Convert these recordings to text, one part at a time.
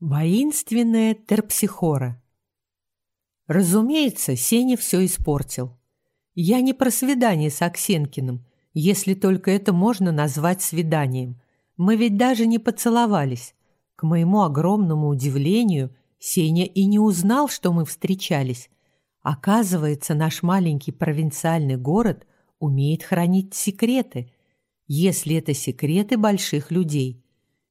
Воинственная терпсихора. Разумеется, Сеня все испортил. Я не про свидание с Аксенкиным, если только это можно назвать свиданием. Мы ведь даже не поцеловались. К моему огромному удивлению, Сеня и не узнал, что мы встречались. Оказывается, наш маленький провинциальный город умеет хранить секреты, если это секреты больших людей –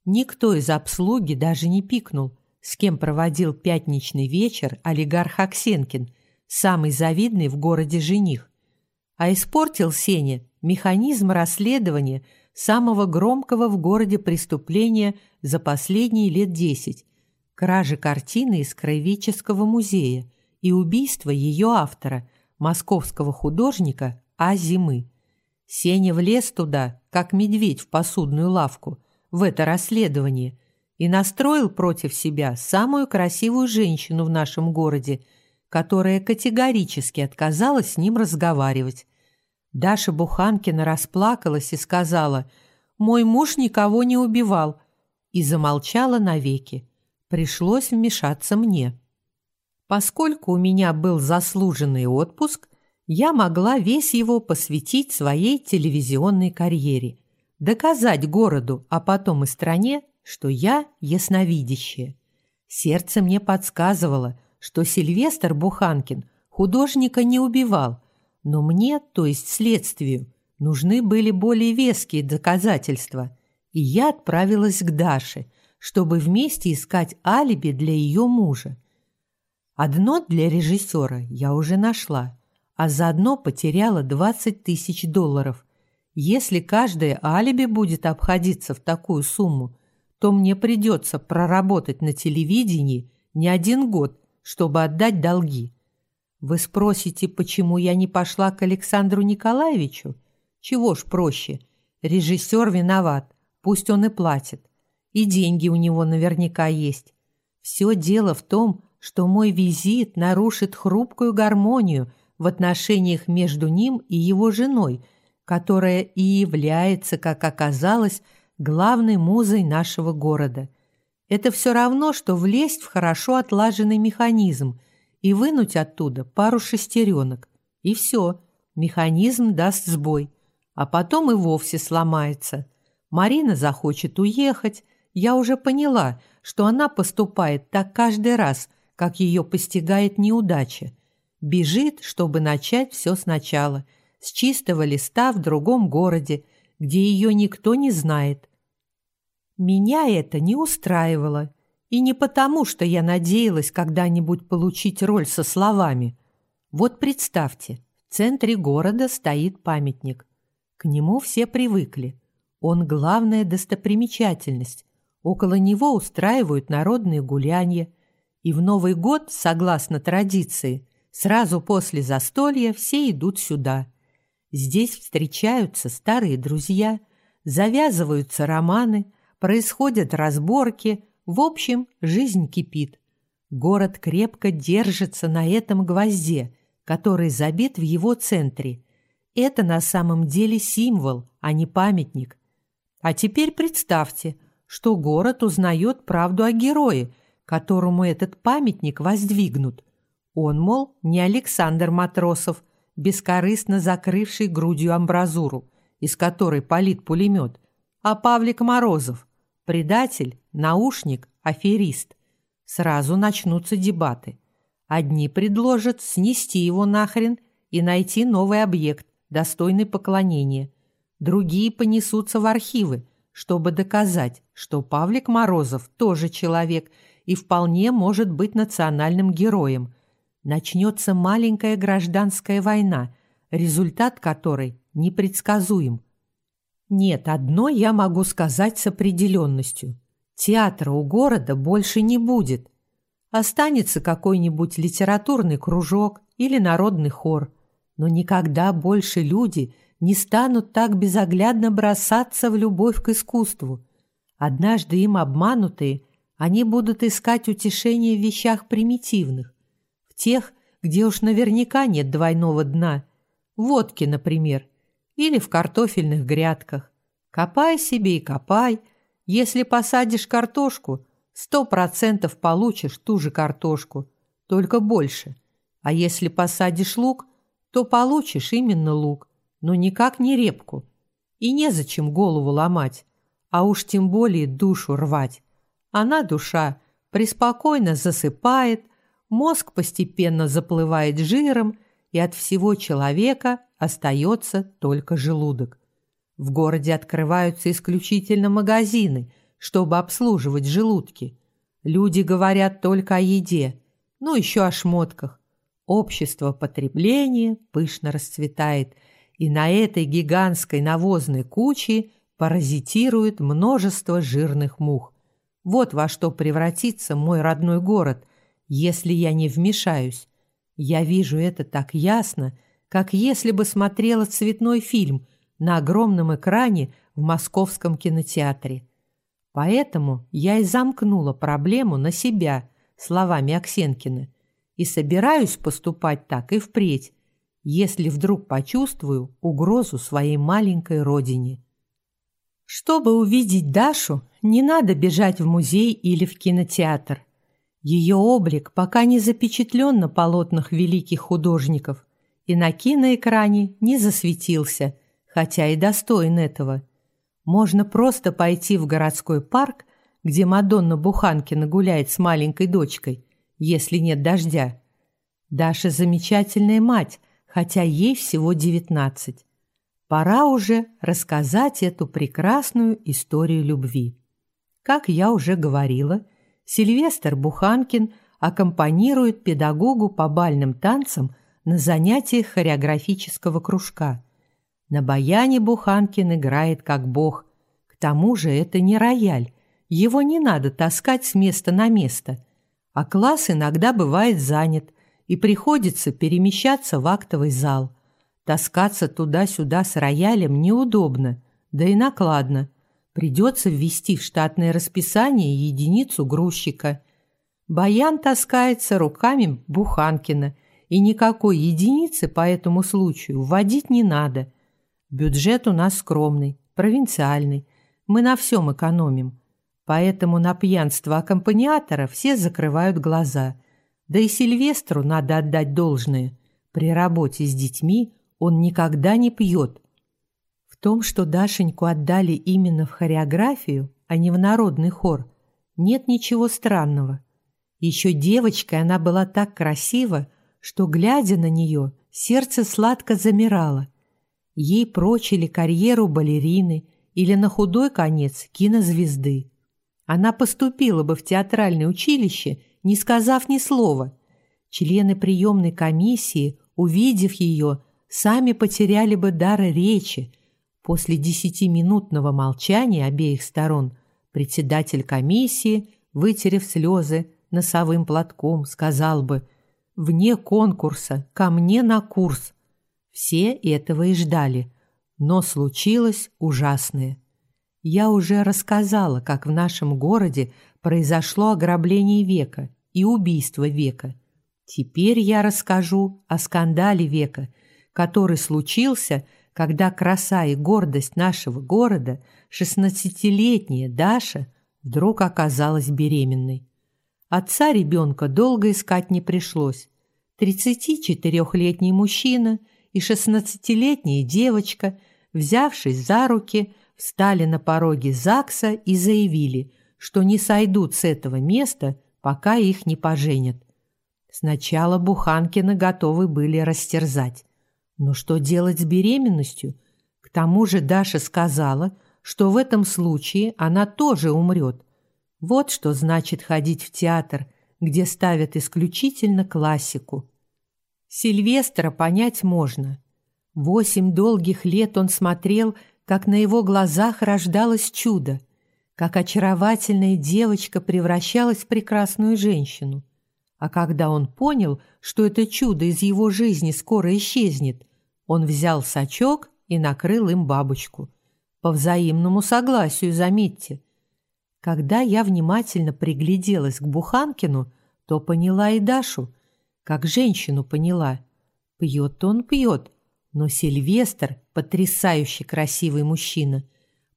Никто из обслуги даже не пикнул, с кем проводил пятничный вечер олигарх Аксенкин, самый завидный в городе жених. А испортил Сеня механизм расследования самого громкого в городе преступления за последние лет десять – кражи картины из Краеведческого музея и убийства ее автора, московского художника А. Зимы. Сеня влез туда, как медведь в посудную лавку – в это расследование и настроил против себя самую красивую женщину в нашем городе, которая категорически отказалась с ним разговаривать. Даша Буханкина расплакалась и сказала «Мой муж никого не убивал» и замолчала навеки. Пришлось вмешаться мне. Поскольку у меня был заслуженный отпуск, я могла весь его посвятить своей телевизионной карьере – доказать городу, а потом и стране, что я ясновидящая. Сердце мне подсказывало, что Сильвестр Буханкин художника не убивал, но мне, то есть следствию, нужны были более веские доказательства, и я отправилась к Даше, чтобы вместе искать алиби для ее мужа. Одно для режиссера я уже нашла, а заодно потеряла 20 тысяч долларов, если каждое алиби будет обходиться в такую сумму, то мне придется проработать на телевидении не один год, чтобы отдать долги. Вы спросите, почему я не пошла к Александру Николаевичу? Чего ж проще. Режиссер виноват, пусть он и платит. И деньги у него наверняка есть. Все дело в том, что мой визит нарушит хрупкую гармонию в отношениях между ним и его женой – которая и является, как оказалось, главной музой нашего города. Это все равно, что влезть в хорошо отлаженный механизм и вынуть оттуда пару шестеренок. И все, механизм даст сбой, а потом и вовсе сломается. Марина захочет уехать. Я уже поняла, что она поступает так каждый раз, как ее постигает неудача. Бежит, чтобы начать все сначала – с чистого листа в другом городе, где ее никто не знает. Меня это не устраивало, и не потому, что я надеялась когда-нибудь получить роль со словами. Вот представьте, в центре города стоит памятник. К нему все привыкли. Он главная достопримечательность. Около него устраивают народные гулянья. И в Новый год, согласно традиции, сразу после застолья все идут сюда – Здесь встречаются старые друзья, завязываются романы, происходят разборки, в общем, жизнь кипит. Город крепко держится на этом гвозде, который забит в его центре. Это на самом деле символ, а не памятник. А теперь представьте, что город узнает правду о герое, которому этот памятник воздвигнут. Он, мол, не Александр Матросов, бескорыстно закрывший грудью амбразуру, из которой палит пулемет, а Павлик Морозов, предатель, наушник, аферист. Сразу начнутся дебаты. Одни предложат снести его нахрен и найти новый объект, достойный поклонения. Другие понесутся в архивы, чтобы доказать, что Павлик Морозов тоже человек и вполне может быть национальным героем – начнется маленькая гражданская война, результат которой непредсказуем. Нет, одно я могу сказать с определенностью. Театра у города больше не будет. Останется какой-нибудь литературный кружок или народный хор, но никогда больше люди не станут так безоглядно бросаться в любовь к искусству. Однажды им обманутые, они будут искать утешение в вещах примитивных, тех, где уж наверняка нет двойного дна. Водки, например, или в картофельных грядках. Копай себе и копай. Если посадишь картошку, сто процентов получишь ту же картошку, только больше. А если посадишь лук, то получишь именно лук, но никак не репку. И незачем голову ломать, а уж тем более душу рвать. Она, душа, преспокойно засыпает, мозг постепенно заплывает жиром, и от всего человека остается только желудок. В городе открываются исключительно магазины, чтобы обслуживать желудки. Люди говорят только о еде, ну еще о шмотках. Общество потребления пышно расцветает, и на этой гигантской навозной куче паразитирует множество жирных мух. Вот во что превратится мой родной город, если я не вмешаюсь. Я вижу это так ясно, как если бы смотрела цветной фильм на огромном экране в московском кинотеатре. Поэтому я и замкнула проблему на себя словами Аксенкина и собираюсь поступать так и впредь, если вдруг почувствую угрозу своей маленькой родине. Чтобы увидеть Дашу, не надо бежать в музей или в кинотеатр. Ее облик пока не запечатлен на полотнах великих художников и на киноэкране не засветился, хотя и достоин этого. Можно просто пойти в городской парк, где Мадонна Буханкина гуляет с маленькой дочкой, если нет дождя. Даша замечательная мать, хотя ей всего девятнадцать. Пора уже рассказать эту прекрасную историю любви. Как я уже говорила, Сильвестр Буханкин аккомпанирует педагогу по бальным танцам на занятиях хореографического кружка. На баяне Буханкин играет как бог. К тому же это не рояль, его не надо таскать с места на место. А класс иногда бывает занят, и приходится перемещаться в актовый зал. Таскаться туда-сюда с роялем неудобно, да и накладно – Придется ввести в штатное расписание единицу грузчика. Баян таскается руками Буханкина, и никакой единицы по этому случаю вводить не надо. Бюджет у нас скромный, провинциальный. Мы на всем экономим. Поэтому на пьянство аккомпаниатора все закрывают глаза. Да и Сильвестру надо отдать должное. При работе с детьми он никогда не пьет – том, что Дашеньку отдали именно в хореографию, а не в народный хор, нет ничего странного. Еще девочкой она была так красива, что, глядя на нее, сердце сладко замирало. Ей прочили карьеру балерины или на худой конец кинозвезды. Она поступила бы в театральное училище, не сказав ни слова. Члены приемной комиссии, увидев ее, сами потеряли бы дар речи, После десятиминутного молчания обеих сторон председатель комиссии, вытерев слезы носовым платком, сказал бы «Вне конкурса, ко мне на курс». Все этого и ждали, но случилось ужасное. Я уже рассказала, как в нашем городе произошло ограбление века и убийство века. Теперь я расскажу о скандале века, который случился – когда краса и гордость нашего города, шестнадцатилетняя Даша, вдруг оказалась беременной. Отца ребенка долго искать не пришлось. 34-летний мужчина и 16-летняя девочка, взявшись за руки, встали на пороге ЗАГСа и заявили, что не сойдут с этого места, пока их не поженят. Сначала Буханкины готовы были растерзать. Но что делать с беременностью? К тому же Даша сказала, что в этом случае она тоже умрет. Вот что значит ходить в театр, где ставят исключительно классику. Сильвестра понять можно. Восемь долгих лет он смотрел, как на его глазах рождалось чудо, как очаровательная девочка превращалась в прекрасную женщину. А когда он понял, что это чудо из его жизни скоро исчезнет, он взял сачок и накрыл им бабочку. По взаимному согласию, заметьте. Когда я внимательно пригляделась к Буханкину, то поняла и Дашу, как женщину поняла. Пьет он пьет, но Сильвестр — потрясающе красивый мужчина.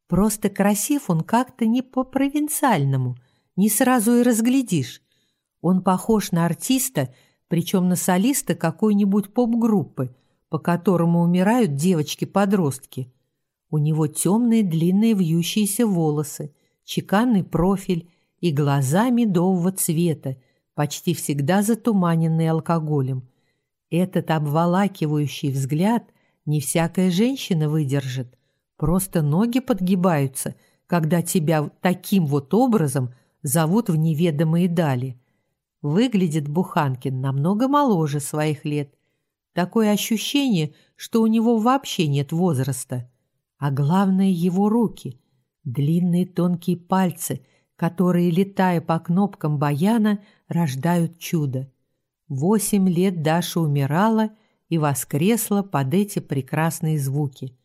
Просто красив он как-то не по-провинциальному, не сразу и разглядишь. Он похож на артиста, причем на солиста какой-нибудь поп-группы, по которому умирают девочки-подростки. У него темные длинные вьющиеся волосы, чеканный профиль и глаза медового цвета, почти всегда затуманенные алкоголем. Этот обволакивающий взгляд не всякая женщина выдержит. Просто ноги подгибаются, когда тебя таким вот образом зовут в неведомые дали. Выглядит Буханкин намного моложе своих лет. Такое ощущение, что у него вообще нет возраста. А главное его руки. Длинные тонкие пальцы, которые, летая по кнопкам баяна, рождают чудо. Восемь лет Даша умирала и воскресла под эти прекрасные звуки.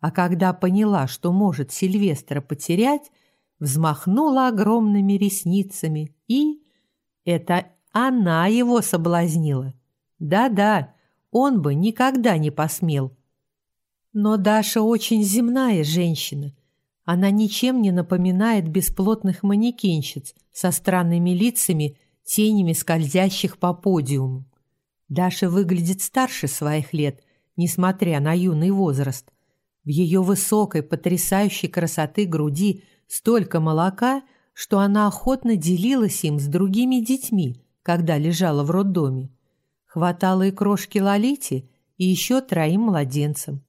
А когда поняла, что может Сильвестра потерять, взмахнула огромными ресницами и... Это она его соблазнила. Да-да, он бы никогда не посмел. Но Даша очень земная женщина. Она ничем не напоминает бесплотных манекенщиц со странными лицами, тенями скользящих по подиуму. Даша выглядит старше своих лет, несмотря на юный возраст. В ее высокой, потрясающей красоты груди столько молока, что она охотно делилась им с другими детьми, когда лежала в роддоме. Хватало и крошки Лолите, и еще троим младенцам.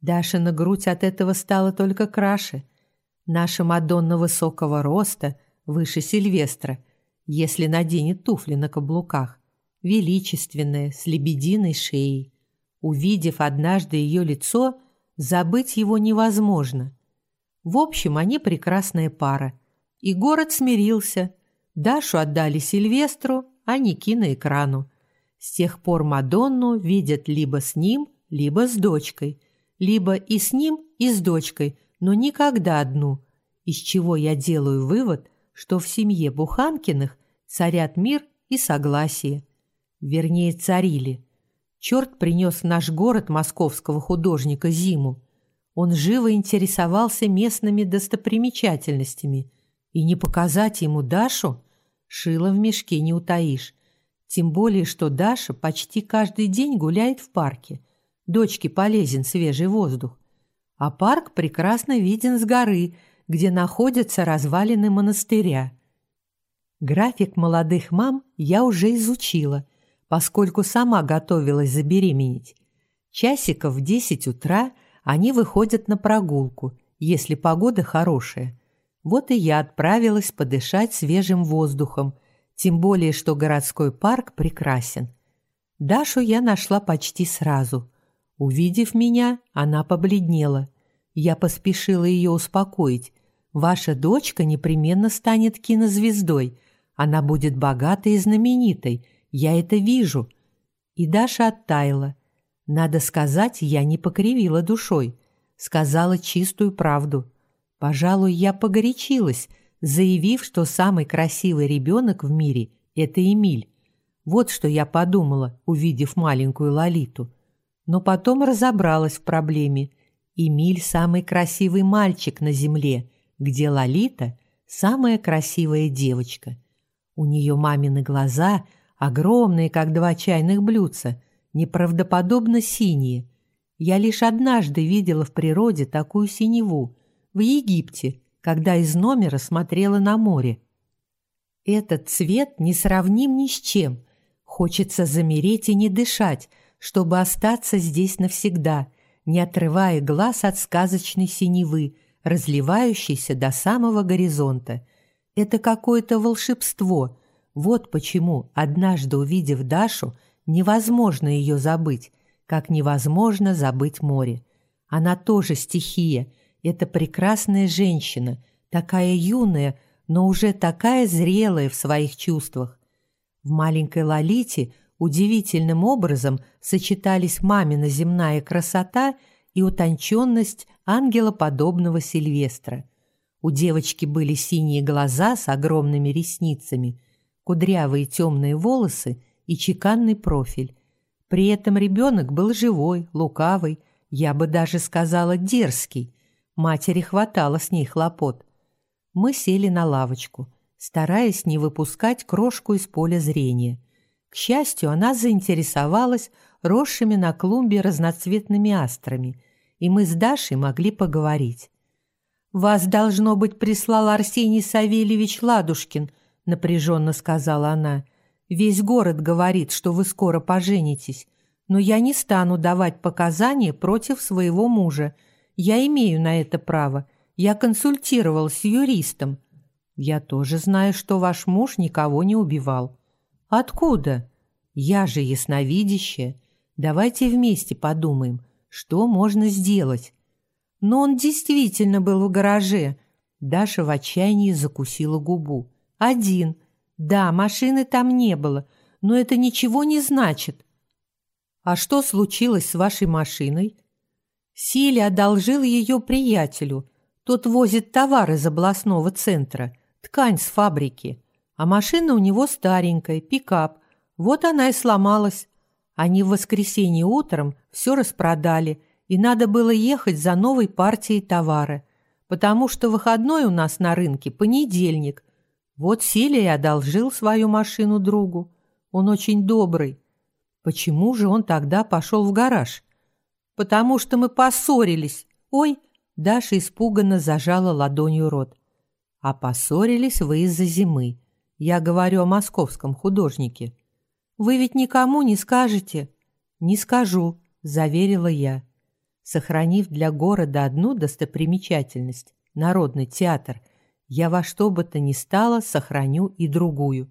Дашина грудь от этого стала только краше. Наша Мадонна высокого роста, выше Сильвестра, если наденет туфли на каблуках, величественная, с лебединой шеей. Увидев однажды ее лицо, забыть его невозможно. В общем, они прекрасная пара. И город смирился. Дашу отдали Сильвестру, а Ники на экрану. С тех пор Мадонну видят либо с ним, либо с дочкой – либо и с ним, и с дочкой, но никогда одну, из чего я делаю вывод, что в семье Буханкиных царят мир и согласие. Вернее, царили. Черт принес наш город московского художника Зиму. Он живо интересовался местными достопримечательностями. И не показать ему Дашу шило в мешке не утаишь. Тем более, что Даша почти каждый день гуляет в парке – Дочке полезен свежий воздух. А парк прекрасно виден с горы, где находятся развалины монастыря. График молодых мам я уже изучила, поскольку сама готовилась забеременеть. Часиков в 10 утра они выходят на прогулку, если погода хорошая. Вот и я отправилась подышать свежим воздухом, тем более, что городской парк прекрасен. Дашу я нашла почти сразу. Увидев меня, она побледнела. Я поспешила ее успокоить. «Ваша дочка непременно станет кинозвездой. Она будет богатой и знаменитой. Я это вижу». И Даша оттаяла. Надо сказать, я не покривила душой. Сказала чистую правду. Пожалуй, я погорячилась, заявив, что самый красивый ребенок в мире – это Эмиль. Вот что я подумала, увидев маленькую Лолиту но потом разобралась в проблеме. Эмиль – самый красивый мальчик на земле, где Лолита – самая красивая девочка. У нее мамины глаза, огромные, как два чайных блюдца, неправдоподобно синие. Я лишь однажды видела в природе такую синеву, в Египте, когда из номера смотрела на море. Этот цвет не сравним ни с чем. Хочется замереть и не дышать – чтобы остаться здесь навсегда, не отрывая глаз от сказочной синевы, разливающейся до самого горизонта. Это какое-то волшебство. Вот почему, однажды увидев Дашу, невозможно ее забыть, как невозможно забыть море. Она тоже стихия, это прекрасная женщина, такая юная, но уже такая зрелая в своих чувствах. В маленькой Лолите – удивительным образом сочетались мамина земная красота и утонченность ангелоподобного Сильвестра. У девочки были синие глаза с огромными ресницами, кудрявые темные волосы и чеканный профиль. При этом ребенок был живой, лукавый, я бы даже сказала дерзкий. Матери хватало с ней хлопот. Мы сели на лавочку. стараясь не выпускать крошку из поля зрения. К счастью, она заинтересовалась росшими на клумбе разноцветными астрами, и мы с Дашей могли поговорить. «Вас, должно быть, прислал Арсений Савельевич Ладушкин», — напряженно сказала она. «Весь город говорит, что вы скоро поженитесь, но я не стану давать показания против своего мужа. Я имею на это право. Я консультировал с юристом. Я тоже знаю, что ваш муж никого не убивал. Откуда? Я же ясновидящая. Давайте вместе подумаем, что можно сделать. Но он действительно был в гараже. Даша в отчаянии закусила губу. Один. Да, машины там не было, но это ничего не значит. А что случилось с вашей машиной? Сили одолжил ее приятелю. Тот возит товар из областного центра, ткань с фабрики. А машина у него старенькая, пикап. Вот она и сломалась. Они в воскресенье утром все распродали, и надо было ехать за новой партией товара, потому что выходной у нас на рынке понедельник. Вот Силия одолжил свою машину другу. Он очень добрый. Почему же он тогда пошел в гараж? Потому что мы поссорились. Ой, Даша испуганно зажала ладонью рот. А поссорились вы из-за зимы. Я говорю о московском художнике. Вы ведь никому не скажете? Не скажу, заверила я. Сохранив для города одну достопримечательность народный театр, я во что бы то ни стало сохраню и другую.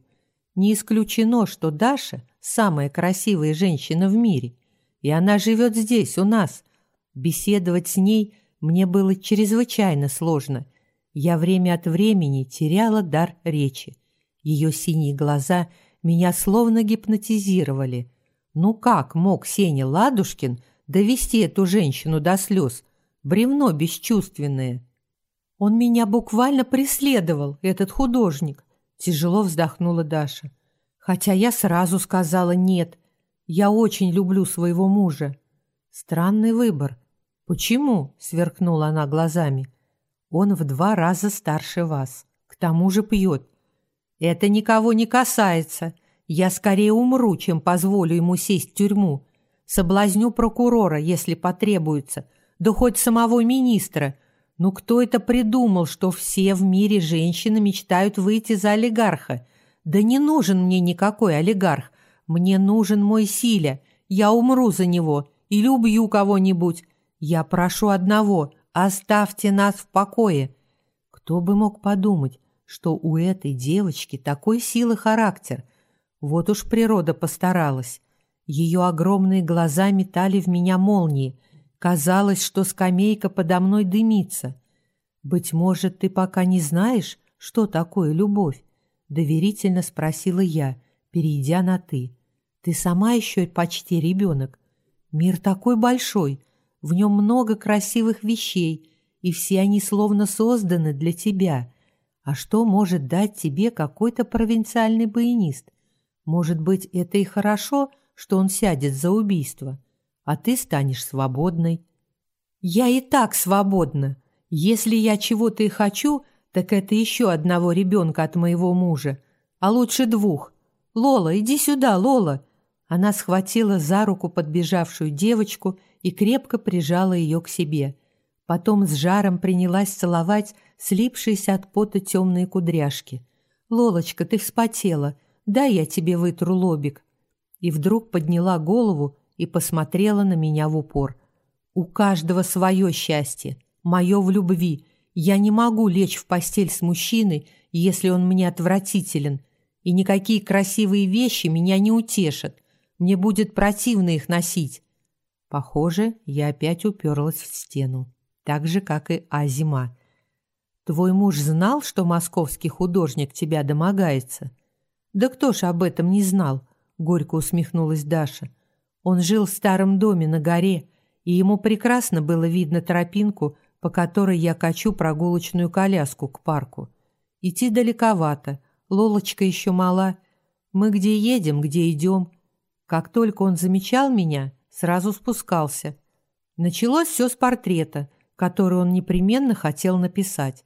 Не исключено, что Даша самая красивая женщина в мире, и она живет здесь, у нас. Беседовать с ней мне было чрезвычайно сложно. Я время от времени теряла дар речи. Ее синие глаза меня словно гипнотизировали. Ну как мог Сеня Ладушкин довести эту женщину до слез? Бревно бесчувственное. Он меня буквально преследовал, этот художник. Тяжело вздохнула Даша. Хотя я сразу сказала «нет». Я очень люблю своего мужа. Странный выбор. Почему? Сверкнула она глазами. Он в два раза старше вас. К тому же пьет. Это никого не касается. Я скорее умру, чем позволю ему сесть в тюрьму. Соблазню прокурора, если потребуется, да хоть самого министра. Ну кто это придумал, что все в мире женщины мечтают выйти за олигарха? Да не нужен мне никакой олигарх. Мне нужен мой Силя. Я умру за него или убью кого-нибудь. Я прошу одного – оставьте нас в покое. Кто бы мог подумать, что у этой девочки такой силы характер. Вот уж природа постаралась. Ее огромные глаза метали в меня молнии. Казалось, что скамейка подо мной дымится. «Быть может, ты пока не знаешь, что такое любовь?» — доверительно спросила я, перейдя на «ты». «Ты сама еще почти ребенок. Мир такой большой, в нем много красивых вещей, и все они словно созданы для тебя. А что может дать тебе какой-то провинциальный баянист? Может быть, это и хорошо, что он сядет за убийство, а ты станешь свободной. Я и так свободна. Если я чего-то и хочу, так это еще одного ребенка от моего мужа, а лучше двух. Лола, иди сюда, Лола. Она схватила за руку подбежавшую девочку и крепко прижала ее к себе. Потом с жаром принялась целовать слипшиеся от пота темные кудряшки. «Лолочка, ты вспотела. Дай я тебе вытру лобик». И вдруг подняла голову и посмотрела на меня в упор. «У каждого свое счастье. Мое в любви. Я не могу лечь в постель с мужчиной, если он мне отвратителен. И никакие красивые вещи меня не утешат. Мне будет противно их носить». Похоже, я опять уперлась в стену так же, как и Азима. Твой муж знал, что московский художник тебя домогается? Да кто ж об этом не знал? Горько усмехнулась Даша. Он жил в старом доме на горе, и ему прекрасно было видно тропинку, по которой я качу прогулочную коляску к парку. Идти далековато, Лолочка еще мала. Мы где едем, где идем. Как только он замечал меня, сразу спускался. Началось все с портрета — который он непременно хотел написать.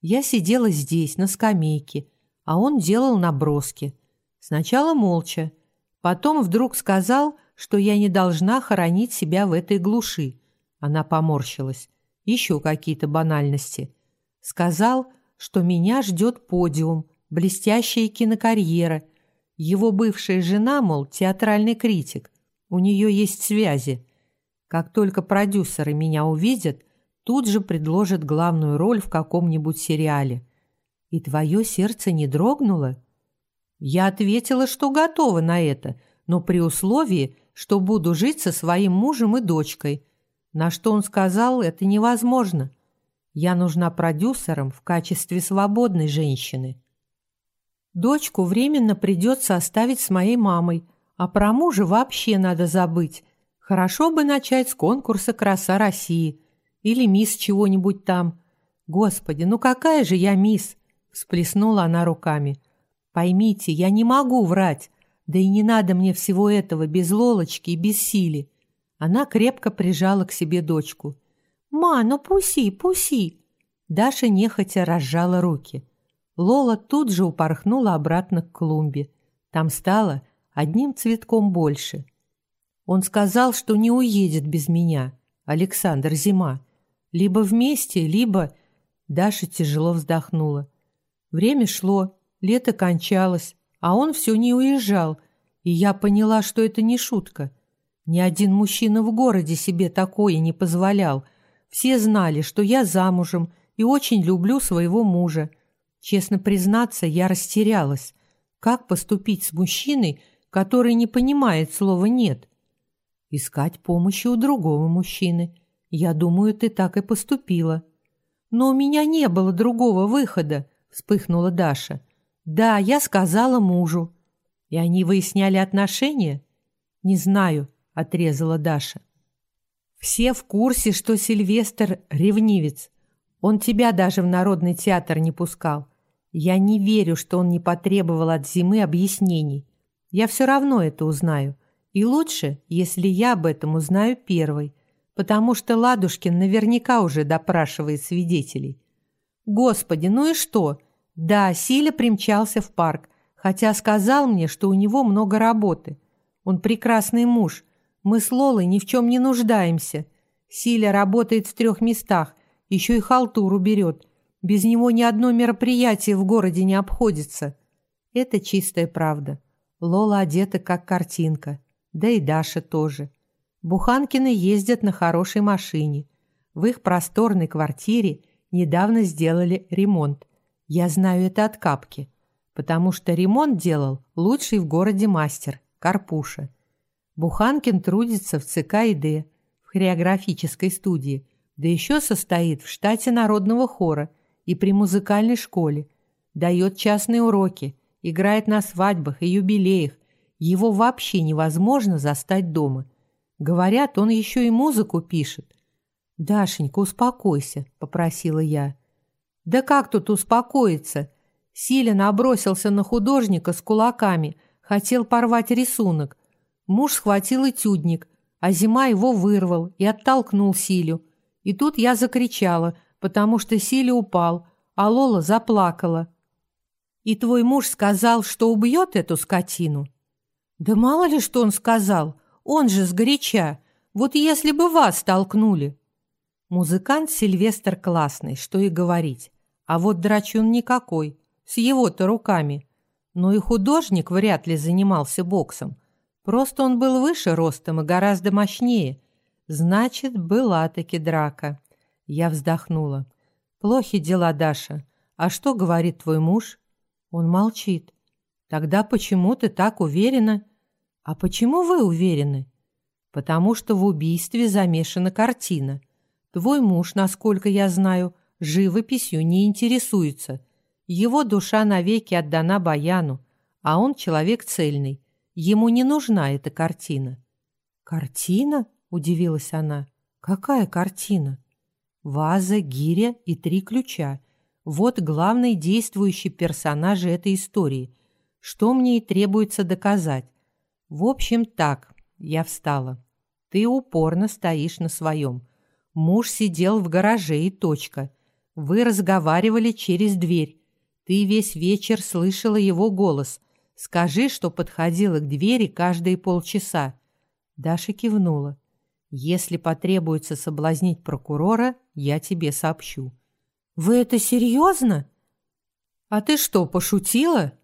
Я сидела здесь, на скамейке, а он делал наброски. Сначала молча, потом вдруг сказал, что я не должна хоронить себя в этой глуши. Она поморщилась. Еще какие-то банальности. Сказал, что меня ждет подиум, блестящая кинокарьера. Его бывшая жена, мол, театральный критик. У нее есть связи. Как только продюсеры меня увидят, тут же предложат главную роль в каком-нибудь сериале. И твое сердце не дрогнуло? Я ответила, что готова на это, но при условии, что буду жить со своим мужем и дочкой. На что он сказал, это невозможно. Я нужна продюсерам в качестве свободной женщины. Дочку временно придется оставить с моей мамой, а про мужа вообще надо забыть. Хорошо бы начать с конкурса «Краса России» или «Мисс чего-нибудь там». Господи, ну какая же я мисс? Всплеснула она руками. Поймите, я не могу врать. Да и не надо мне всего этого без Лолочки и без Сили. Она крепко прижала к себе дочку. «Ма, ну пуси, пуси!» Даша нехотя разжала руки. Лола тут же упорхнула обратно к клумбе. Там стало одним цветком больше. Он сказал, что не уедет без меня, Александр Зима. Либо вместе, либо... Даша тяжело вздохнула. Время шло, лето кончалось, а он все не уезжал, и я поняла, что это не шутка. Ни один мужчина в городе себе такое не позволял — все знали, что я замужем и очень люблю своего мужа. Честно признаться, я растерялась. Как поступить с мужчиной, который не понимает слова «нет»? Искать помощи у другого мужчины. Я думаю, ты так и поступила. Но у меня не было другого выхода, вспыхнула Даша. Да, я сказала мужу. И они выясняли отношения? Не знаю, отрезала Даша. Все в курсе, что Сильвестр ревнивец. Он тебя даже в Народный театр не пускал. Я не верю, что он не потребовал от зимы объяснений. Я все равно это узнаю. И лучше, если я об этом узнаю первой, потому что Ладушкин наверняка уже допрашивает свидетелей. Господи, ну и что? Да, Силя примчался в парк, хотя сказал мне, что у него много работы. Он прекрасный муж, мы с Лолой ни в чем не нуждаемся. Силя работает в трех местах, еще и халтуру берет. Без него ни одно мероприятие в городе не обходится. Это чистая правда. Лола одета как картинка. Да и Даша тоже. Буханкины ездят на хорошей машине. В их просторной квартире недавно сделали ремонт. Я знаю это от капки, потому что ремонт делал лучший в городе мастер, Карпуша. Буханкин трудится в ЦК в хореографической студии, да еще состоит в штате народного хора и при музыкальной школе, дает частные уроки, играет на свадьбах и юбилеях. Его вообще невозможно застать дома. Говорят, он еще и музыку пишет. «Дашенька, успокойся», — попросила я. «Да как тут успокоиться?» Силя набросился на художника с кулаками, хотел порвать рисунок, Муж схватил этюдник, а зима его вырвал и оттолкнул Силю. И тут я закричала, потому что Силя упал, а Лола заплакала. «И твой муж сказал, что убьет эту скотину?» «Да мало ли, что он сказал. Он же сгоряча. Вот если бы вас толкнули». Музыкант Сильвестр классный, что и говорить. А вот драчун никакой, с его-то руками. Но и художник вряд ли занимался боксом. Просто он был выше ростом и гораздо мощнее. Значит, была таки драка. Я вздохнула. Плохи дела, Даша. А что говорит твой муж? Он молчит. Тогда почему ты так уверена? А почему вы уверены? Потому что в убийстве замешана картина. Твой муж, насколько я знаю, живописью не интересуется. Его душа навеки отдана Баяну, а он человек цельный. Ему не нужна эта картина. «Картина?» – удивилась она. «Какая картина?» «Ваза, гиря и три ключа. Вот главные действующие персонажи этой истории. Что мне и требуется доказать. В общем, так, я встала. Ты упорно стоишь на своем. Муж сидел в гараже и точка. Вы разговаривали через дверь. Ты весь вечер слышала его голос. Скажи, что подходила к двери каждые полчаса». Даша кивнула. «Если потребуется соблазнить прокурора, я тебе сообщу». «Вы это серьезно?» «А ты что, пошутила?»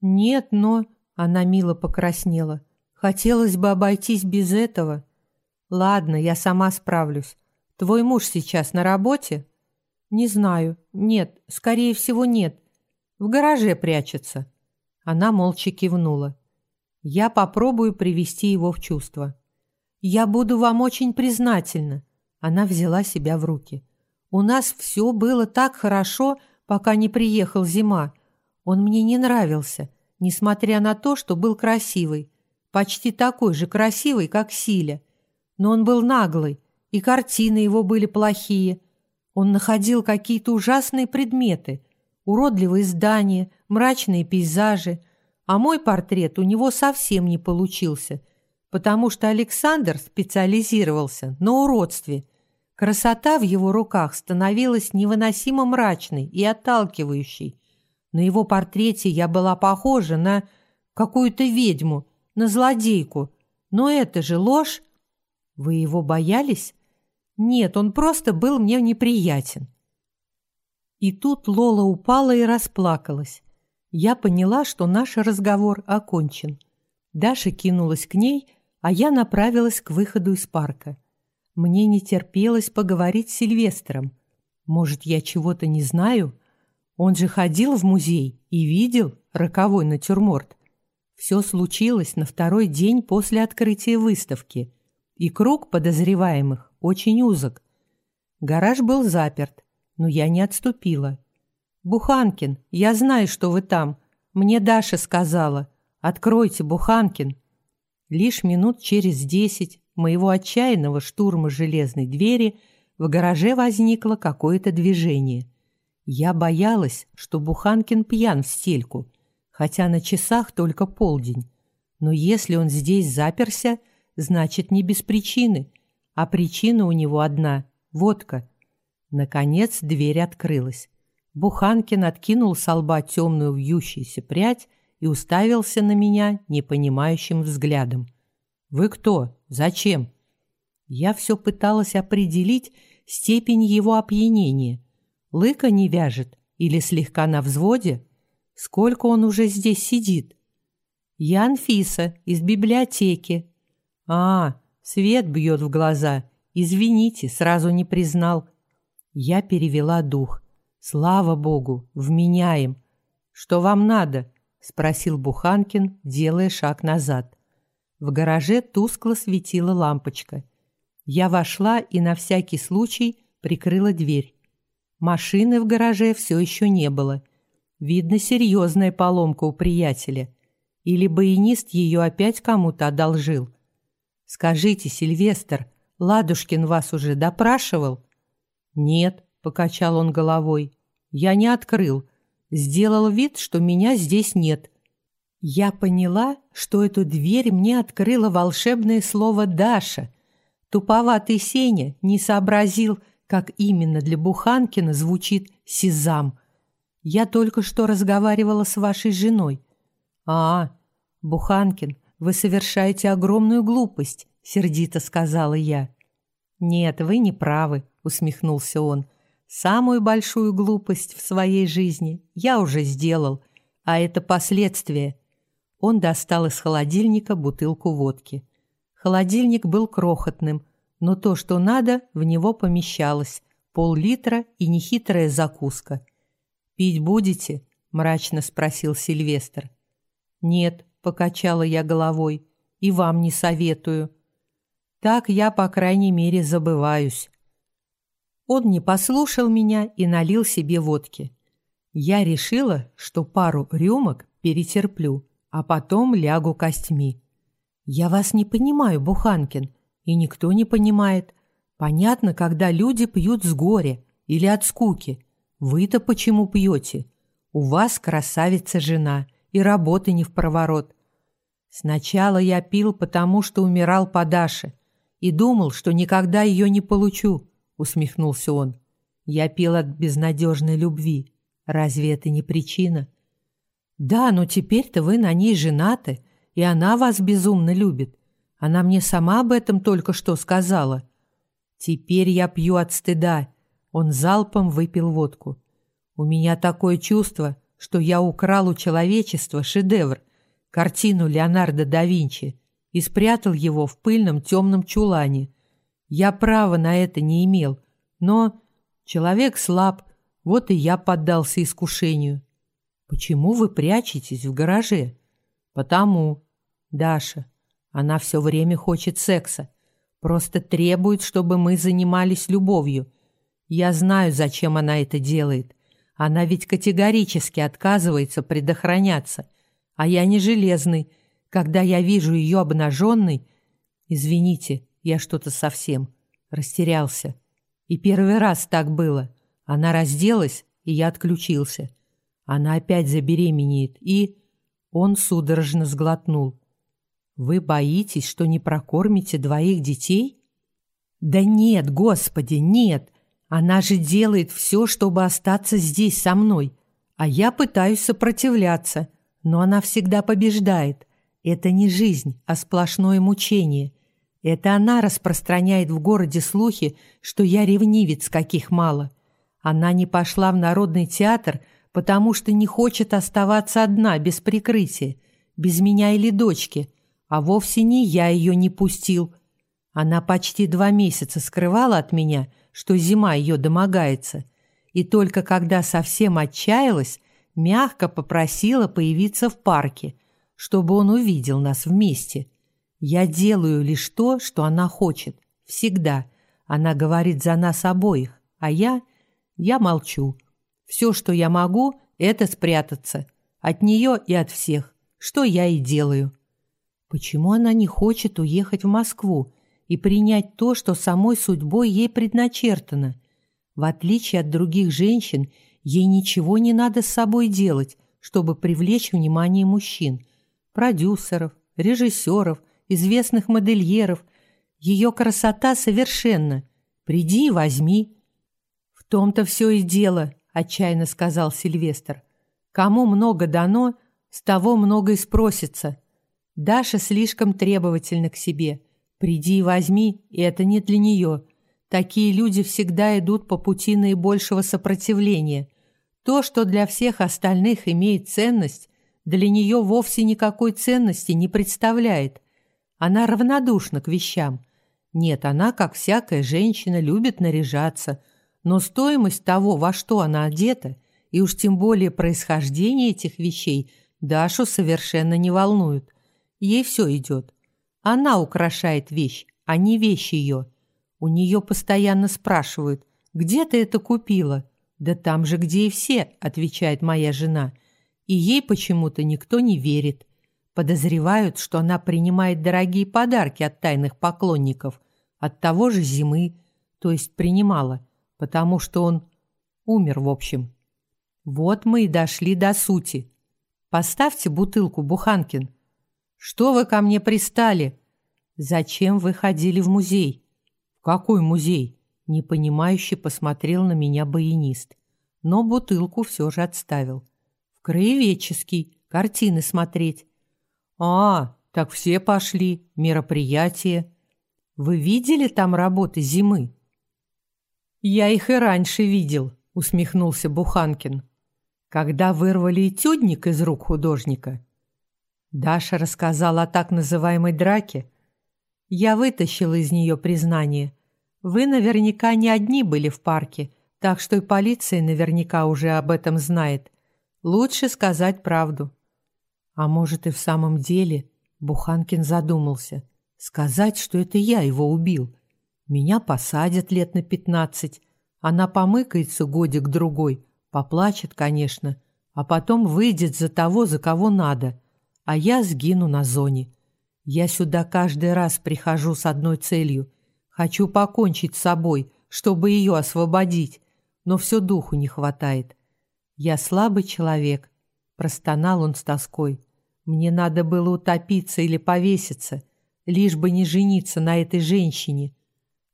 «Нет, но...» — она мило покраснела. «Хотелось бы обойтись без этого». «Ладно, я сама справлюсь. Твой муж сейчас на работе?» «Не знаю. Нет, скорее всего, нет. В гараже прячется». Она молча кивнула. «Я попробую привести его в чувство». «Я буду вам очень признательна». Она взяла себя в руки. «У нас все было так хорошо, пока не приехал зима. Он мне не нравился, несмотря на то, что был красивый. Почти такой же красивый, как Силя. Но он был наглый, и картины его были плохие. Он находил какие-то ужасные предметы, уродливые здания, мрачные пейзажи, а мой портрет у него совсем не получился, потому что Александр специализировался на уродстве. Красота в его руках становилась невыносимо мрачной и отталкивающей. На его портрете я была похожа на какую-то ведьму, на злодейку. Но это же ложь. Вы его боялись? Нет, он просто был мне неприятен. И тут Лола упала и расплакалась. Я поняла, что наш разговор окончен. Даша кинулась к ней, а я направилась к выходу из парка. Мне не терпелось поговорить с Сильвестром. Может, я чего-то не знаю? Он же ходил в музей и видел роковой натюрморт. Все случилось на второй день после открытия выставки, и круг подозреваемых очень узок. Гараж был заперт, но я не отступила. «Буханкин, я знаю, что вы там. Мне Даша сказала. Откройте, Буханкин». Лишь минут через десять моего отчаянного штурма железной двери в гараже возникло какое-то движение. Я боялась, что Буханкин пьян в стельку – хотя на часах только полдень. Но если он здесь заперся, значит, не без причины, а причина у него одна — водка. Наконец дверь открылась. Буханкин откинул с лба темную вьющуюся прядь и уставился на меня непонимающим взглядом. «Вы кто? Зачем?» Я все пыталась определить степень его опьянения. Лыка не вяжет или слегка на взводе? Сколько он уже здесь сидит? Я Анфиса из библиотеки. А, свет бьет в глаза. Извините, сразу не признал. Я перевела дух. Слава богу, вменяем. Что вам надо? Спросил Буханкин, делая шаг назад. В гараже тускло светила лампочка. Я вошла и на всякий случай прикрыла дверь. Машины в гараже все еще не было. Видно, серьезная поломка у приятеля. Или баянист ее опять кому-то одолжил. Скажите, Сильвестр, Ладушкин вас уже допрашивал? Нет, покачал он головой. Я не открыл. Сделал вид, что меня здесь нет. Я поняла, что эту дверь мне открыло волшебное слово «Даша». Туповатый Сеня не сообразил, как именно для Буханкина звучит «Сезам». Я только что разговаривала с вашей женой. А, Буханкин, вы совершаете огромную глупость, сердито сказала я. Нет, вы не правы, усмехнулся он. Самую большую глупость в своей жизни я уже сделал, а это последствия. Он достал из холодильника бутылку водки. Холодильник был крохотным, но то, что надо, в него помещалось: пол-литра и нехитрая закуска. «Пить будете?» – мрачно спросил Сильвестр. «Нет», – покачала я головой, – «и вам не советую». Так я, по крайней мере, забываюсь. Он не послушал меня и налил себе водки. Я решила, что пару рюмок перетерплю, а потом лягу костьми. Я вас не понимаю, Буханкин, и никто не понимает. Понятно, когда люди пьют с горя или от скуки – вы-то почему пьете? У вас красавица жена, и работы не в проворот. Сначала я пил, потому что умирал по Даше, и думал, что никогда ее не получу, усмехнулся он. Я пил от безнадежной любви, Разве это не причина? Да, но теперь-то вы на ней женаты, и она вас безумно любит. Она мне сама об этом только что сказала. Теперь я пью от стыда. Он залпом выпил водку. У меня такое чувство, что я украл у человечества шедевр, картину Леонардо да Винчи, и спрятал его в пыльном темном чулане. Я права на это не имел, но человек слаб, вот и я поддался искушению. Почему вы прячетесь в гараже? Потому. Даша, она все время хочет секса. Просто требует, чтобы мы занимались любовью. Я знаю, зачем она это делает. Она ведь категорически отказывается предохраняться. А я не железный. Когда я вижу ее обнаженной... Извините, я что-то совсем растерялся. И первый раз так было. Она разделась, и я отключился. Она опять забеременеет, и... Он судорожно сглотнул. Вы боитесь, что не прокормите двоих детей? Да нет, Господи, нет. Она же делает все, чтобы остаться здесь со мной. А я пытаюсь сопротивляться, но она всегда побеждает. Это не жизнь, а сплошное мучение. Это она распространяет в городе слухи, что я ревнивец, каких мало. Она не пошла в народный театр, потому что не хочет оставаться одна, без прикрытия, без меня или дочки – а вовсе не я ее не пустил. Она почти два месяца скрывала от меня, что зима ее домогается, и только когда совсем отчаялась, мягко попросила появиться в парке, чтобы он увидел нас вместе. Я делаю лишь то, что она хочет, всегда. Она говорит за нас обоих, а я... я молчу. Все, что я могу, это спрятаться. От нее и от всех, что я и делаю. Почему она не хочет уехать в Москву и принять то, что самой судьбой ей предначертано? В отличие от других женщин, ей ничего не надо с собой делать, чтобы привлечь внимание мужчин, продюсеров, режиссеров, известных модельеров. Ее красота совершенна. Приди и возьми. В том-то все и дело, отчаянно сказал Сильвестр. Кому много дано, с того много и спросится. Даша слишком требовательна к себе. Приди и возьми, и это не для нее. Такие люди всегда идут по пути наибольшего сопротивления. То, что для всех остальных имеет ценность, для нее вовсе никакой ценности не представляет. Она равнодушна к вещам. Нет, она, как всякая женщина, любит наряжаться, но стоимость того, во что она одета, и уж тем более происхождение этих вещей, Дашу совершенно не волнует. Ей все идет. Она украшает вещь, а не вещь ее. У нее постоянно спрашивают, где ты это купила? Да там же, где и все, отвечает моя жена. И ей почему-то никто не верит. Подозревают, что она принимает дорогие подарки от тайных поклонников, от того же зимы, то есть принимала, потому что он умер, в общем. Вот мы и дошли до сути. Поставьте бутылку, Буханкин. Что вы ко мне пристали? Зачем вы ходили в музей? В какой музей? Непонимающе посмотрел на меня баянист, но бутылку все же отставил. В краеведческий, картины смотреть. А, так все пошли, мероприятие. Вы видели там работы зимы? Я их и раньше видел, усмехнулся Буханкин. Когда вырвали этюдник из рук художника, Даша рассказала о так называемой драке. Я вытащила из нее признание. Вы наверняка не одни были в парке, так что и полиция наверняка уже об этом знает. Лучше сказать правду. А может и в самом деле, Буханкин задумался, сказать, что это я его убил. Меня посадят лет на пятнадцать. Она помыкается годик-другой, поплачет, конечно, а потом выйдет за того, за кого надо — а я сгину на зоне. Я сюда каждый раз прихожу с одной целью. Хочу покончить с собой, чтобы ее освободить, но все духу не хватает. Я слабый человек, простонал он с тоской. Мне надо было утопиться или повеситься, лишь бы не жениться на этой женщине.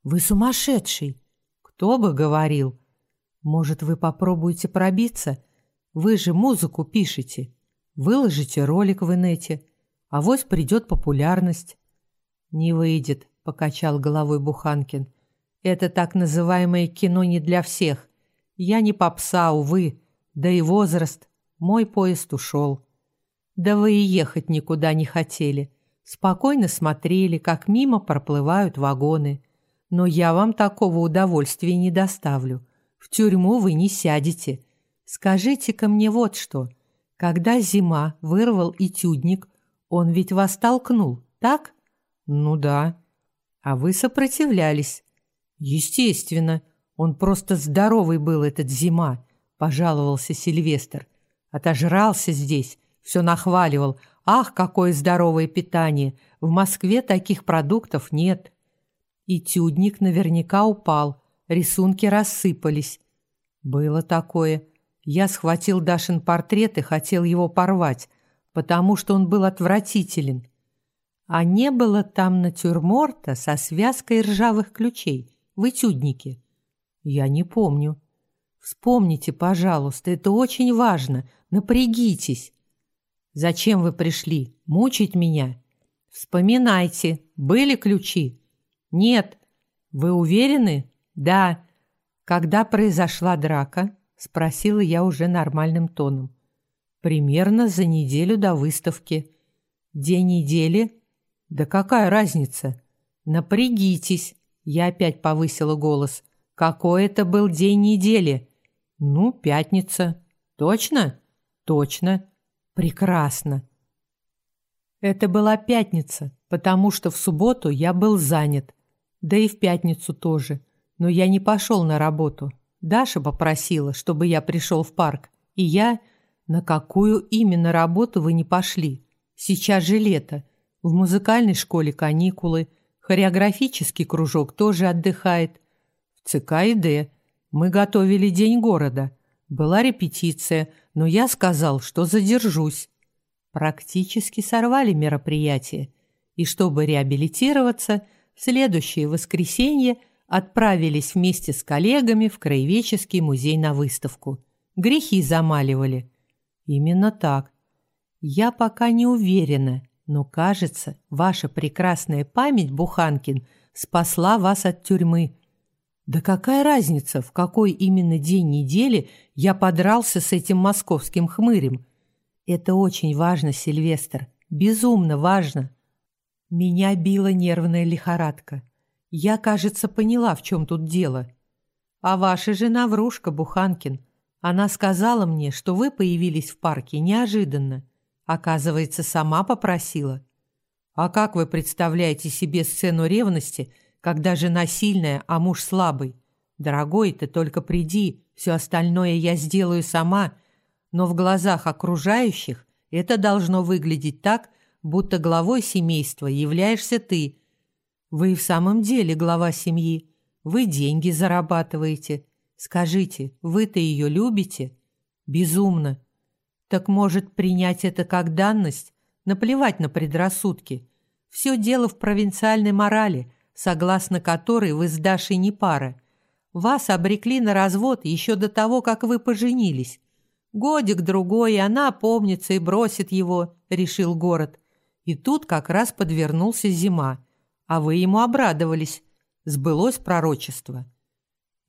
Вы сумасшедший. Кто бы говорил? Может, вы попробуете пробиться? Вы же музыку пишете. Выложите ролик в инете. а Авось придет популярность. Не выйдет, покачал головой Буханкин. Это так называемое кино не для всех. Я не попса, увы, да и возраст. Мой поезд ушел. Да вы и ехать никуда не хотели. Спокойно смотрели, как мимо проплывают вагоны. Но я вам такого удовольствия не доставлю. В тюрьму вы не сядете. Скажите-ка мне вот что. Когда зима вырвал этюдник, он ведь вас толкнул, так? Ну да. А вы сопротивлялись. Естественно. Он просто здоровый был, этот зима, пожаловался Сильвестр. Отожрался здесь, все нахваливал. Ах, какое здоровое питание! В Москве таких продуктов нет. И тюдник наверняка упал, рисунки рассыпались. Было такое. Я схватил Дашин портрет и хотел его порвать, потому что он был отвратителен. А не было там натюрморта со связкой ржавых ключей в этюднике. Я не помню. Вспомните, пожалуйста, это очень важно. Напрягитесь. Зачем вы пришли? Мучить меня? Вспоминайте, были ключи? Нет. Вы уверены? Да. Когда произошла драка? Спросила я уже нормальным тоном. Примерно за неделю до выставки. День недели? Да какая разница? Напрягитесь. Я опять повысила голос. Какой это был день недели? Ну, пятница. Точно? Точно. Прекрасно. Это была пятница, потому что в субботу я был занят. Да и в пятницу тоже. Но я не пошел на работу. Даша попросила, чтобы я пришел в парк. И я... На какую именно работу вы не пошли? Сейчас же лето. В музыкальной школе каникулы. Хореографический кружок тоже отдыхает. В ЦК и Д. Мы готовили День города. Была репетиция, но я сказал, что задержусь. Практически сорвали мероприятие. И чтобы реабилитироваться, в следующее воскресенье – отправились вместе с коллегами в краеведческий музей на выставку. Грехи замаливали. Именно так. Я пока не уверена, но, кажется, ваша прекрасная память, Буханкин, спасла вас от тюрьмы. Да какая разница, в какой именно день недели я подрался с этим московским хмырем? Это очень важно, Сильвестр, безумно важно. Меня била нервная лихорадка. Я, кажется, поняла, в чем тут дело. А ваша жена врушка, Буханкин. Она сказала мне, что вы появились в парке неожиданно. Оказывается, сама попросила. А как вы представляете себе сцену ревности, когда жена сильная, а муж слабый? Дорогой, ты только приди, все остальное я сделаю сама. Но в глазах окружающих это должно выглядеть так, будто главой семейства являешься ты – вы в самом деле глава семьи. Вы деньги зарабатываете. Скажите, вы-то ее любите? Безумно. Так может принять это как данность? Наплевать на предрассудки. Все дело в провинциальной морали, согласно которой вы с Дашей не пара. Вас обрекли на развод еще до того, как вы поженились. Годик-другой, и она помнится и бросит его, решил город. И тут как раз подвернулся зима а вы ему обрадовались. Сбылось пророчество.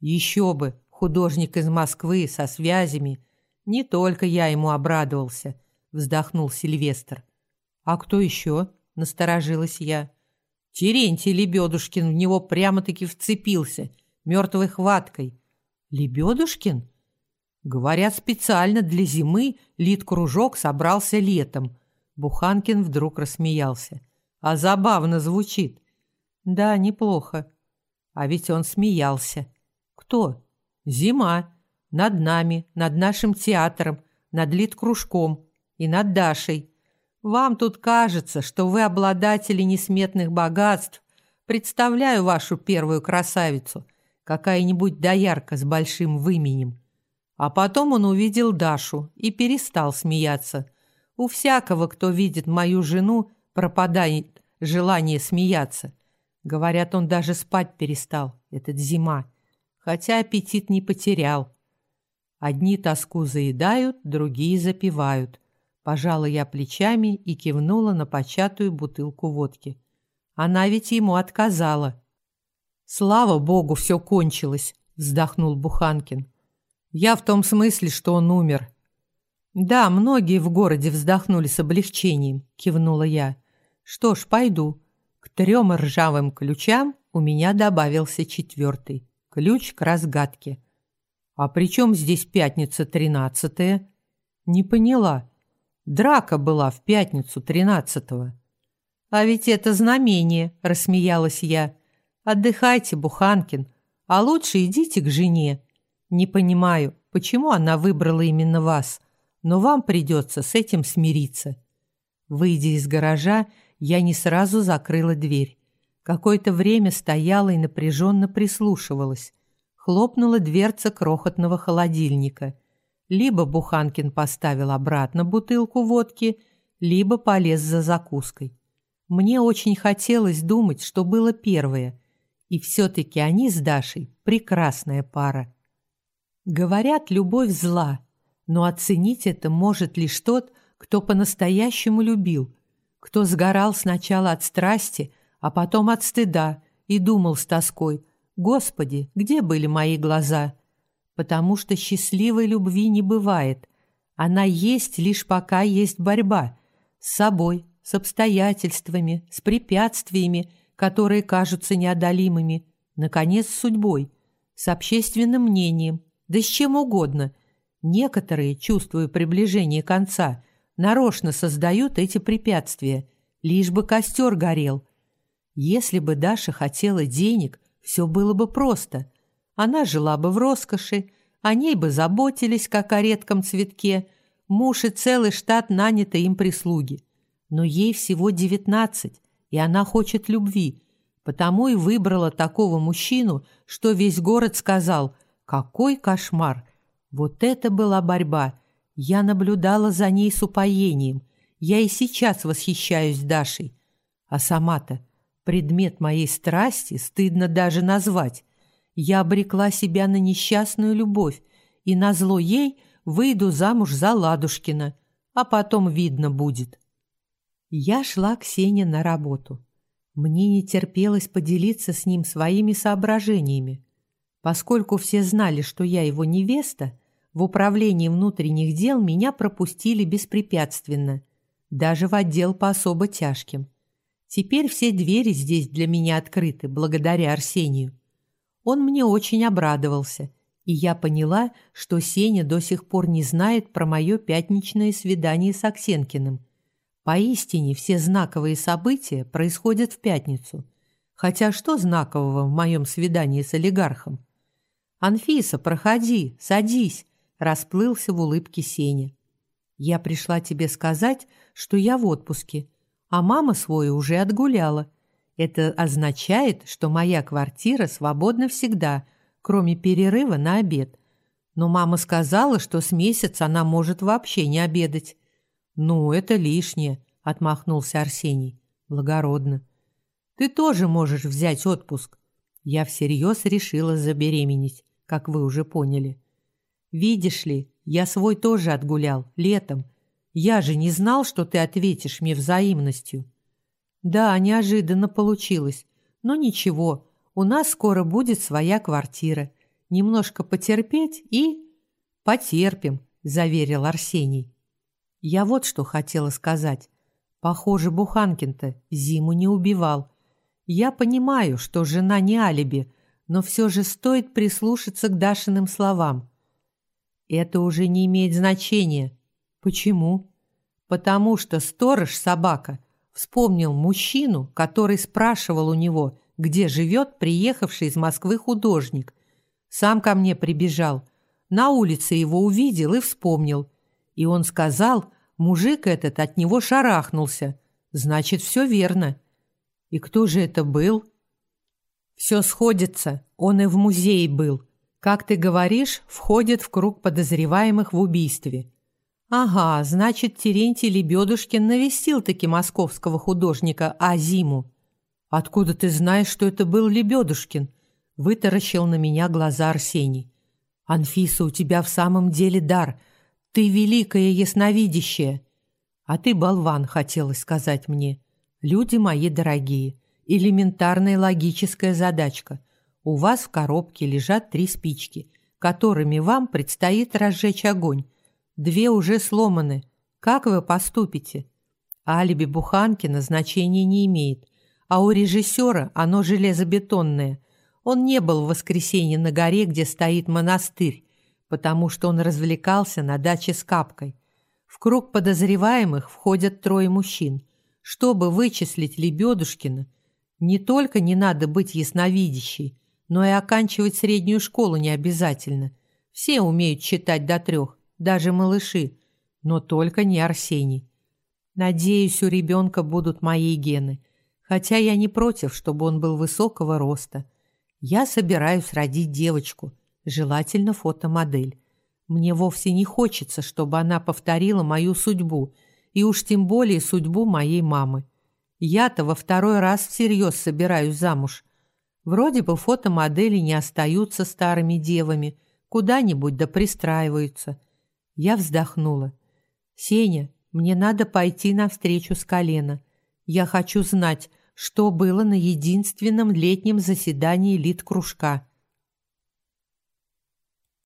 Еще бы, художник из Москвы со связями. Не только я ему обрадовался, вздохнул Сильвестр. А кто еще? Насторожилась я. Терентий Лебедушкин в него прямо-таки вцепился, мертвой хваткой. Лебедушкин? Говорят, специально для зимы лид-кружок собрался летом. Буханкин вдруг рассмеялся. А забавно звучит. Да, неплохо. А ведь он смеялся. Кто? Зима. Над нами, над нашим театром, над лид-кружком и над Дашей. Вам тут кажется, что вы обладатели несметных богатств. Представляю вашу первую красавицу, какая-нибудь доярка с большим выменем. А потом он увидел Дашу и перестал смеяться. У всякого, кто видит мою жену, пропадает желание смеяться. Говорят, он даже спать перестал, этот зима, хотя аппетит не потерял. Одни тоску заедают, другие запивают. Пожала я плечами и кивнула на початую бутылку водки. Она ведь ему отказала. Слава богу, все кончилось, вздохнул Буханкин. Я в том смысле, что он умер. Да, многие в городе вздохнули с облегчением, кивнула я. Что ж, пойду. К трем ржавым ключам у меня добавился четвертый. Ключ к разгадке. А при чем здесь пятница тринадцатая? Не поняла. Драка была в пятницу тринадцатого. А ведь это знамение, рассмеялась я. Отдыхайте, Буханкин, а лучше идите к жене. Не понимаю, почему она выбрала именно вас, но вам придется с этим смириться. Выйдя из гаража, я не сразу закрыла дверь. Какое-то время стояла и напряженно прислушивалась хлопнула дверца крохотного холодильника. Либо Буханкин поставил обратно бутылку водки, либо полез за закуской. Мне очень хотелось думать, что было первое, и все-таки они с Дашей прекрасная пара. Говорят, любовь зла, но оценить это может лишь тот, кто по-настоящему любил, кто сгорал сначала от страсти, а потом от стыда и думал с тоской – Господи, где были мои глаза? Потому что счастливой любви не бывает. Она есть лишь пока есть борьба с собой, с обстоятельствами, с препятствиями, которые кажутся неодолимыми, наконец, с судьбой, с общественным мнением, да с чем угодно. Некоторые, чувствуя приближение конца, нарочно создают эти препятствия, лишь бы костер горел. Если бы Даша хотела денег – все было бы просто. Она жила бы в роскоши, о ней бы заботились, как о редком цветке, муж и целый штат наняты им прислуги. Но ей всего девятнадцать, и она хочет любви, потому и выбрала такого мужчину, что весь город сказал «Какой кошмар!» Вот это была борьба. Я наблюдала за ней с упоением. Я и сейчас восхищаюсь Дашей. А сама-то Предмет моей страсти стыдно даже назвать. Я обрекла себя на несчастную любовь, и назло ей выйду замуж за Ладушкина, а потом видно будет. Я шла к Сене на работу. Мне не терпелось поделиться с ним своими соображениями. Поскольку все знали, что я его невеста, в управлении внутренних дел меня пропустили беспрепятственно, даже в отдел по особо тяжким. Теперь все двери здесь для меня открыты, благодаря Арсению. Он мне очень обрадовался, и я поняла, что Сеня до сих пор не знает про мое пятничное свидание с Аксенкиным. Поистине все знаковые события происходят в пятницу. Хотя что знакового в моем свидании с олигархом? «Анфиса, проходи, садись», – расплылся в улыбке Сеня. «Я пришла тебе сказать, что я в отпуске, а мама свою уже отгуляла. Это означает, что моя квартира свободна всегда, кроме перерыва на обед. Но мама сказала, что с месяца она может вообще не обедать. «Ну, это лишнее», — отмахнулся Арсений. «Благородно». «Ты тоже можешь взять отпуск». Я всерьез решила забеременеть, как вы уже поняли. «Видишь ли, я свой тоже отгулял, летом, я же не знал, что ты ответишь мне взаимностью. Да, неожиданно получилось. Но ничего, у нас скоро будет своя квартира. Немножко потерпеть и... Потерпим, заверил Арсений. Я вот что хотела сказать. Похоже, Буханкин-то зиму не убивал. Я понимаю, что жена не алиби, но все же стоит прислушаться к Дашиным словам. Это уже не имеет значения, Почему? Потому что сторож-собака вспомнил мужчину, который спрашивал у него, где живет приехавший из Москвы художник. Сам ко мне прибежал. На улице его увидел и вспомнил. И он сказал, мужик этот от него шарахнулся. Значит, все верно. И кто же это был? Все сходится. Он и в музее был. Как ты говоришь, входит в круг подозреваемых в убийстве. Ага, значит, Терентий Лебедушкин навестил-таки московского художника Азиму. Откуда ты знаешь, что это был Лебедушкин? Вытаращил на меня глаза Арсений. «Анфиса, у тебя в самом деле дар. Ты великая ясновидящая!» «А ты болван», — хотелось сказать мне. «Люди мои дорогие, элементарная логическая задачка. У вас в коробке лежат три спички, которыми вам предстоит разжечь огонь. Две уже сломаны. Как вы поступите?» Алиби Буханкина значения не имеет, а у режиссера оно железобетонное. Он не был в воскресенье на горе, где стоит монастырь, потому что он развлекался на даче с Капкой. В круг подозреваемых входят трое мужчин. Чтобы вычислить Лебедушкина, не только не надо быть ясновидящей, но и оканчивать среднюю школу не обязательно. Все умеют читать до трех, даже малыши, но только не Арсений. Надеюсь, у ребенка будут мои гены, хотя я не против, чтобы он был высокого роста. Я собираюсь родить девочку, желательно фотомодель. Мне вовсе не хочется, чтобы она повторила мою судьбу, и уж тем более судьбу моей мамы. Я-то во второй раз всерьез собираюсь замуж. Вроде бы фотомодели не остаются старыми девами, куда-нибудь да пристраиваются. Я вздохнула. «Сеня, мне надо пойти на встречу с колена. Я хочу знать, что было на единственном летнем заседании лид-кружка.